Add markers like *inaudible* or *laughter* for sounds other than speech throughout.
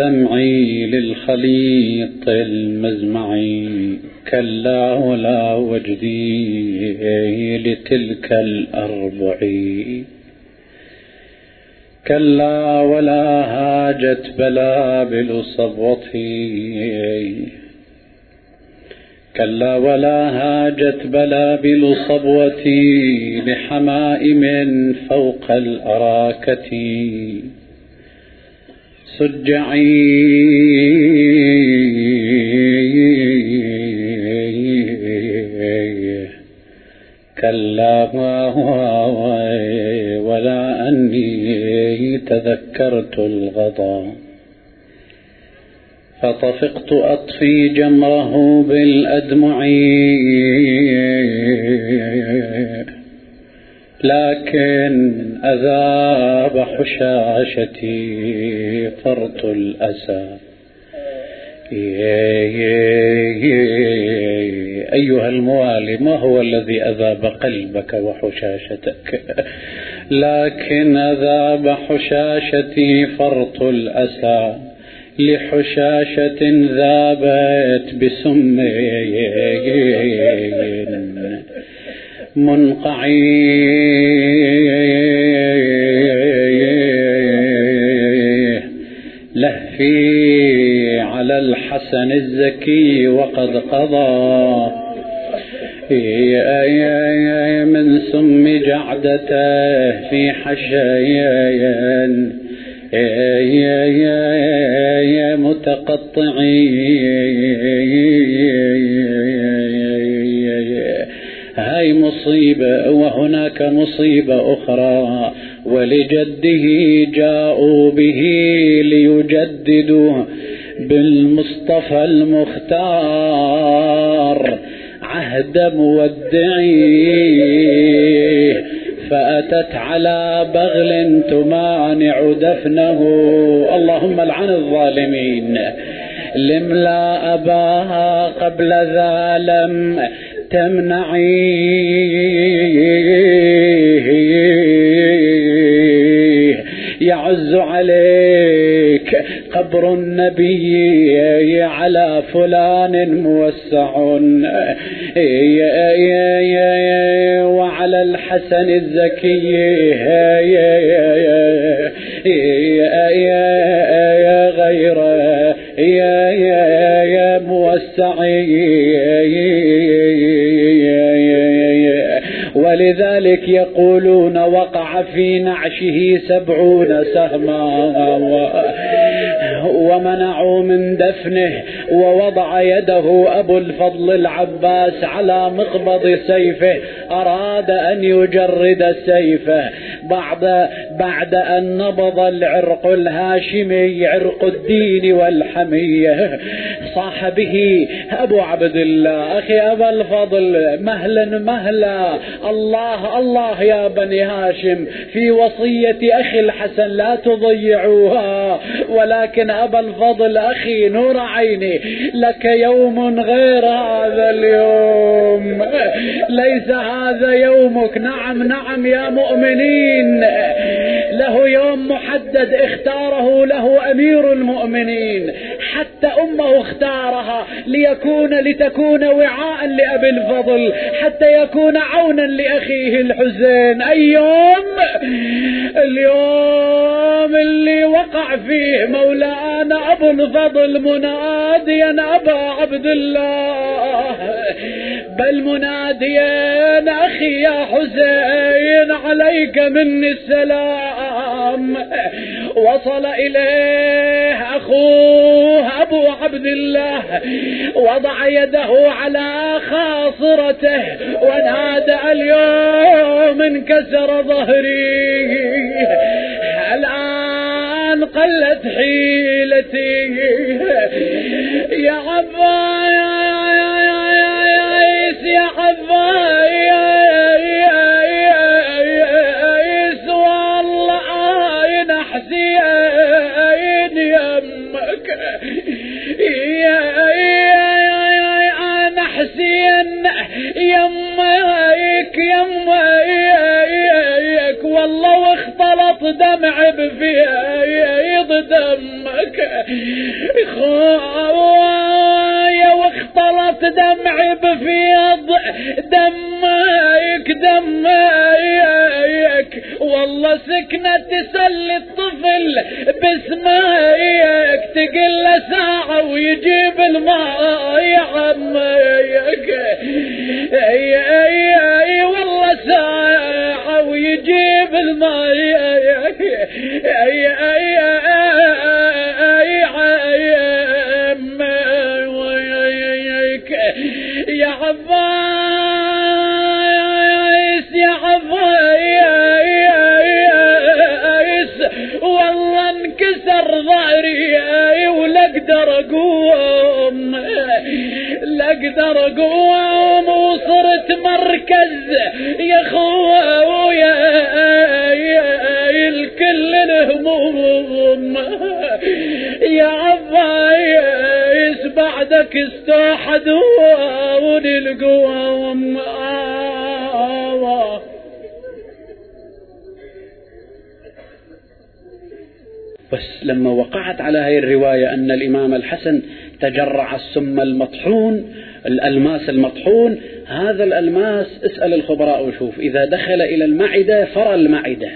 دمعي للخليط المزمع كلا ولا وجدي لتلك الأربع كلا ولا هاجت بلابل صبوتي كلا ولا هاجت بلابل صبوتي لحمائم فوق الأراكة. سجعي كلا ولا أني تذكرت الغضا. فطفقت أطفي جمره بالأدمع لكن أذاب حشاشتي فرط الأسى. أيها الموالي ما هو الذي أذاب قلبك وحشاشتك؟ لكن أذاب حشاشتي فرط الأسى. لحشاشة ذابت بسم منقعي لهفي على الحسن الزكي وقد قضى. من سم جعدته في حشايا متقطعين. مصيبة وهناك مصيبة أخرى ولجده جاءوا به ليجددوا بالمصطفى المختار. عهد مودعيه فأتت على بغل تمانع دفنه. اللهم العن الظالمين. لم لا أباها قبل ذا لم تمنعيه. يعز عليك قبر النبي على فلان موسع. وعلى الحسن الزكي. غيره موسع. ولذلك يقولون وقع في نعشه سبعون سهما ومنعوا من دفنه ووضع يده أبو الفضل العباس على مقبض سيفه أراد أن يجرد سيفه. بعد بعد أن نبض العرق الهاشمي عرق الدين والحمية. صاح به أبو عبد الله أخي أبا الفضل مهلا مهلا. الله الله يا بني هاشم في وصية أخي الحسن لا تضيعوها. ولكن أبا الفضل أخي نور عيني لك يوم غير هذا اليوم. ليس هذا يومك. نعم نعم يا مؤمنين. له يوم محدد اختاره له أمير المؤمنين. حتى أمه اختارها ليكون لتكون وعاء لأبي الفضل حتى يكون عونا لأخيه الحسين. أي يوم اليوم اللي وقع فيه مولانا أبو الفضل مناديا أبا عبد الله. بل مناديا أخي يا حسين عليك مني السلام وصل إليه أخوه أبو عبد الله. وضع يده على خاصرته. ونادى اليوم انكسر ظهري. الآن قلت حيلتي. يا عباس دمع بفيض دمك خوايا واختلط دمعي بفيض دمك دمك. والله سكنة تسلي الطفل بسمايك تقل ساعة ويجيب الماء يا عميك. أقدر اقوم وصرت مركز. يا بعدك استوحدوني القوم بس لما وقعت على هاي الرواية أن الإمام الحسن تجرع السم المطحون الألماس المطحون هذا الألماس اسأل الخبراء وشوف إذا دخل إلى المعدة فرى المعدة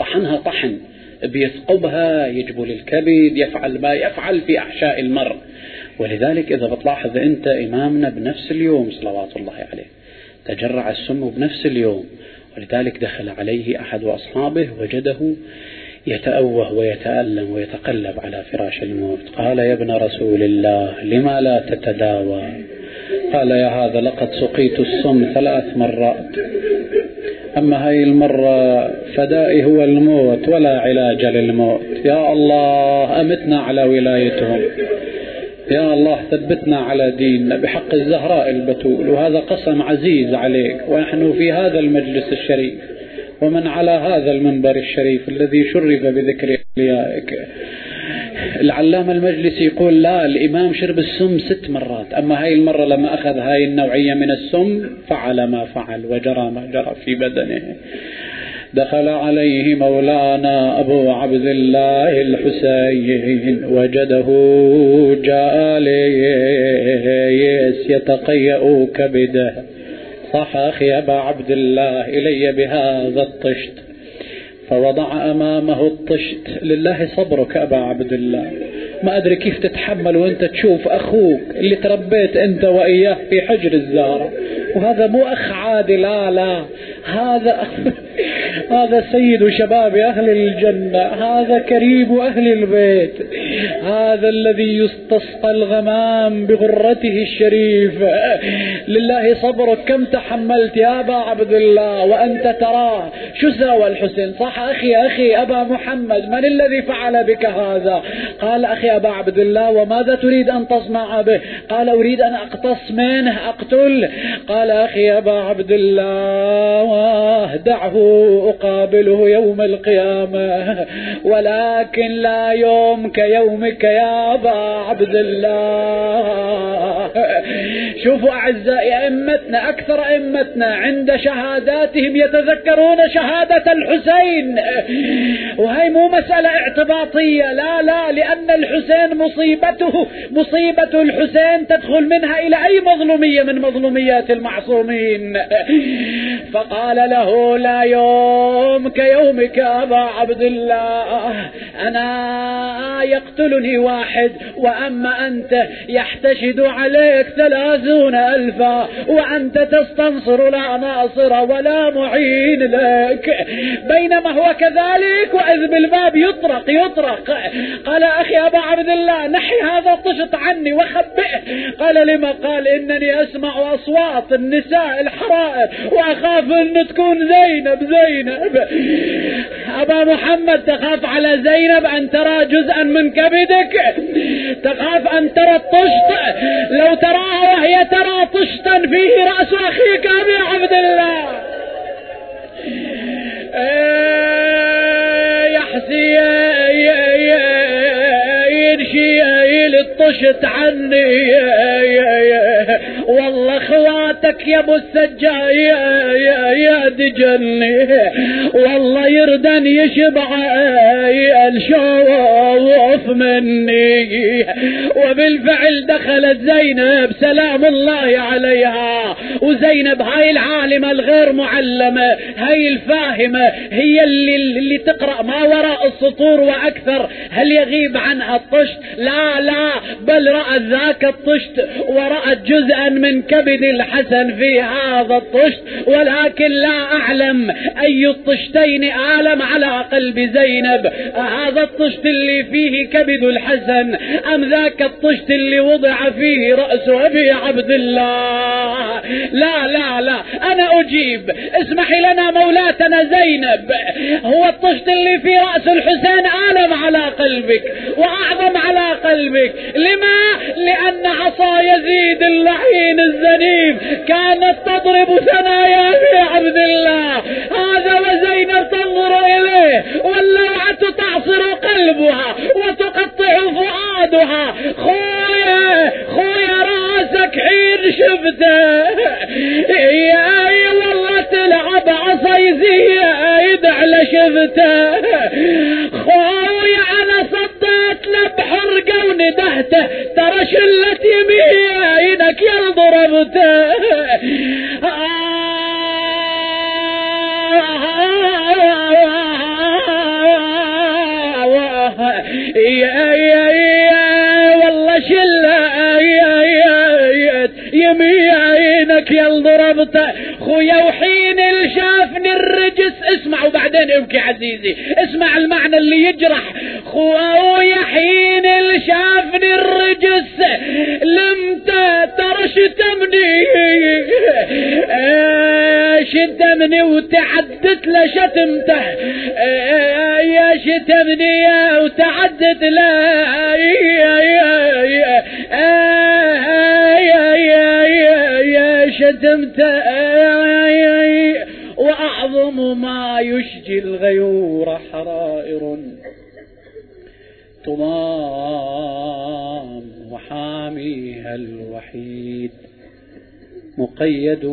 طحنها طحن بيثقبها يجبل الكبد يفعل ما يفعل في أحشاء المرء. ولذلك إذا بتلاحظ أنت إمامنا بنفس اليوم صلوات الله عليه تجرع السم بنفس اليوم ولذلك دخل عليه أحد أصحابه وجده يتأوه ويتألم ويتقلب على فراش الموت. قال يا ابن رسول الله لما لا تتداوى؟ قال يا هذا لقد سقيت السم ثلاث مرات أما هاي المرة فدائي هو الموت ولا علاج للموت. يا الله أمتنا على ولايتهم. يا الله ثبتنا على ديننا بحق الزهراء البتول وهذا قسم عزيز عليك ونحن في هذا المجلس الشريف ومن على هذا المنبر الشريف الذي شرف بذكر أوليائك العلامة المجلسي يقول لا الإمام شرب السم ست مرات أما هاي المرة لما أخذ هاي النوعية من السم فعل ما فعل وجرى ما جرى في بدنه. دخل عليه مولانا أبو عبد الله الحسين. وجده جالس يتقيأ كبده صح أخي أبا عبد الله إلي بهذا الطشت. فوضع أمامه الطشت. لله صبرك أبا عبد الله. ما أدري كيف تتحمل وأنت تشوف أخوك اللي تربيت أنت وإياه في حجر الزهرة. وهذا مو أخ عادي. لا لا. هذا *laughs* هذا سيد شباب أهل الجنة هذا كريم أهل البيت. هذا الذي يستصقى الغمام بغرته الشريفة لله صبرك كم تحملت يا أبا عبد الله؟ وأنت تراه شو سوى الحسين؟ صح أخي أخي أبا محمد من الذي فعل بك هذا؟ قال أخي أبا عبد الله وماذا تريد أن تصنع به؟ قال أريد أن أقتص منه أقتل. قال أخي أبا عبد الله دعه أقابله يوم القيامة. ولكن لا يوم كيومك يا أبا عبد الله. *laughs* شوفوا أعزائي أئمتنا أكثر أئمتنا عند شهاداتهم يتذكرون شهادة الحسين. وهي مو مسألة اعتباطية لا لا لأن الحسين مصيبته مصيبة الحسين تدخل منها إلى أي مظلومية من مظلوميات المعصومين. فقال له لا يوم كيومك أبا عبد الله أنا يقتلني واحد وأما أنت يحتشد عليك ثلاثون ألفا وأنت تستنصر لا ناصر ولا معين لك. بينما هو كذلك وإذ بالباب يطرق يطرق. قال أخي أبا عبد الله نحي هذا الطشط عني وخبئه. قال لما؟ قال إنني أسمع أصوات النساء الحرائر وأخاف أن تكون زينب زينب. أبا محمد تخاف على زينب أن ترى جزءا من كبدك؟ تخاف أن ترى الطشط لو تراها وهي ترى طشطا فيه رأس أخيك أبي عبد الله. يحسي ينشي طشت عني والله اخواتك يا ابو السجاية يا دجني والله يردن يشبع الشوف مني. وبالفعل دخلت زينب سلام الله عليها. وزينب هاي العالمة الغير معلمة هاي الفاهمة هي اللي, اللي تقرأ ما وراء السطور وأكثر. هل يغيب عنها الطشت؟ لا لا بل رأت ذاك الطشت ورأت جزءا من كبد الحسن في هذا الطشت ولكن لا أعلم أي الطشتين آلم على قلب زينب. هذا الطشت اللي فيه كبد الحسن أم ذاك الطشت اللي وضع فيه رأس أبي عبد الله؟ لا لا لا أنا أجيب. اسمحي لنا مولاتنا زينب. هو الطشت اللي في رأس الحسين آلم على قلبك وأعظم على قلبك. لما؟ لأن عصا يزيد اللعين الزنيف كانت تضرب ثنايا في عبد الله. هذا وزينب تنظر إليه واللوعة تعصر قلبها وتقطع فؤادها. خويا خويا راسك حين شفته. يا والله تلعب عصا زيد على شفته. خويا أنا صديت له بحرقه وندهته ترى شلت يمينك يا ضربته يا يا يا والله يا يا يمينك يا ضربته خويا وحين شافني الرجس اسمع وبعدين ابكي عزيزي. اسمع المعنى اللي يجرح. خويا حين شافني الرجس لمت ترى شتمني وتعدت له شتمته يا شتمني وتعدت له يا يا يا يا يا يا شتمته وأعظم ما يشجي الغيور حرائر تضام وحاميها الوحيد. مقيد.